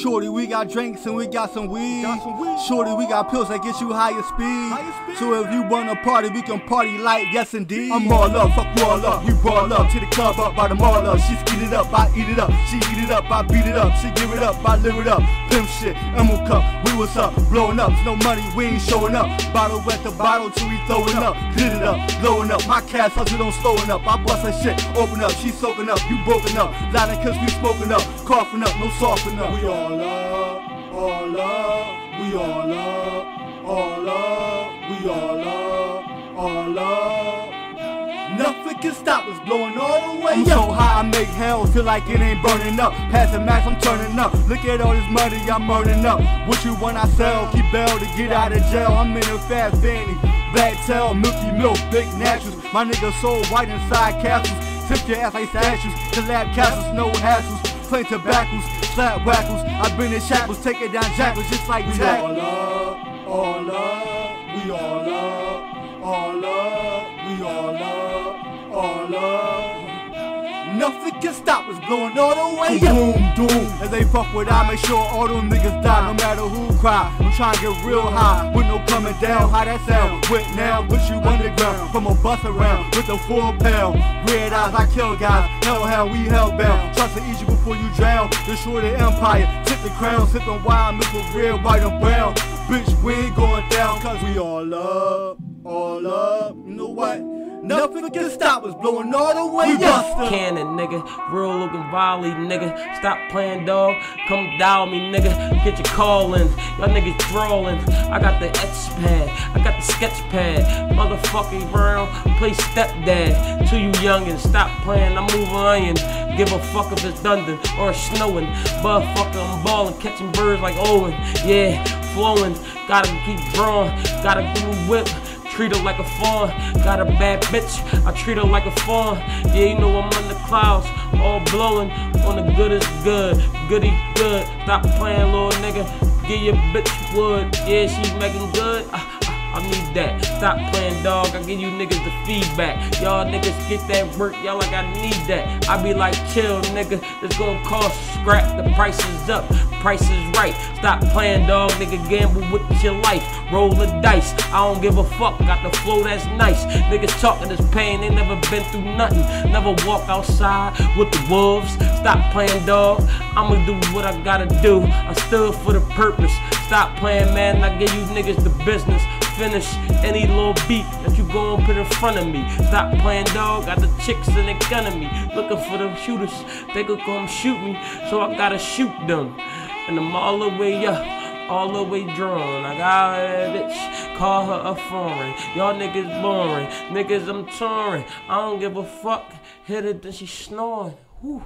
Shorty, we got drinks and we got some weed. Got some weed. Shorty, we got pills that get you higher speed. Higher speed. So if you wanna party, we can party like yes indeed. I'm all up, fuck you all up. We ball up to the club up by the mall up. She skeet it up, I eat it up. She eat it up, I beat it up. She give it up, I live it up. Pimp shit, emerald cup, we was up, blowing up. No money, we ain't showing up. Bottle at the bottle till we throwing up. Hit it up, blowing up. My cash hustle don't slowing up. I bust her shit, open up. She soaking up, you broken up. Lying cause we smoking up, coughing up, no softening up. We all up, all up, we all up, all up, we all up, all up. Nothing can stop us blowing all the way I'm so high I make hell feel like it ain't burning up. Passing max, I'm turning up. Look at all this money I'm earning up. What you want I sell? Keep bail to get out of jail. I'm in a fat fanny. Black tail, milky milk, big naturals. My nigga so white inside castles. Tip your ass like statues. Collab castles, no hassles. Plain tobaccos, slap wackles. I've been in shackles, taking down jackals just like we all up, all up, Nothing can stop us blowing all the way up. Boom, doom. As they fuck with I, make sure all them niggas die, no matter who cry. I'm trying to get real high, with no coming down. How that sound? With now, put you underground. From a bus around, with a full pound. Red eyes, I kill guys. Hellhound, we hellbound. Trust to eat you before you drown. Destroy the empire, tip the crown. Sipping wild milk with red, white, and brown. Bitch, we ain't going down, cause we all up, Nothing can stop us blowing all the way We up. cannon, nigga. Real looking volley, nigga. Stop playing dog. Come dial me, nigga. Get your call in. Y'all niggas drawling. I got the etch pad. I got the sketch pad. Motherfucking brown. Play stepdad. To you youngin'. Stop playing. I'm moving onion. Give a fuck if it's London or it's snowing. Motherfucker, I'm ballin'. Catching birds like Owen. Yeah, flowing. Gotta keep drawing. Gotta do a whip. Treat her like a fawn. Got a bad bitch, I treat her like a fawn. Yeah, you know I'm on the clouds, all blowing. On the good is good, goody good. Stop playing, little nigga. Give your bitch wood. Yeah, she's making good. I, I, I need that. Stop playing, dog. I give you niggas the feedback. Y'all niggas get that work, y'all like I need that. I be like, chill, nigga. It's gonna cost scrap. The price is up, price is right. Stop playing, dog. Nigga, gamble with your life. Roll the dice. I don't give a fuck. Got the flow that's nice. Niggas talking this pain, they never been through nothing. Never walk outside with the wolves. Stop playing, dog. I'ma do what I gotta do. I stood for the purpose. Stop playing, man. I give you niggas the business finish any little beat that you gon' put in front of me. Stop playing dog, got the chicks in the gun of me. Looking for the shooters, they could come shoot me, so I gotta shoot them. And I'm all the way up, all the way drawn. I got a bitch, call her a foreign. Y'all niggas boring, niggas I'm touring. I don't give a fuck, hit it then she snoring. Whew.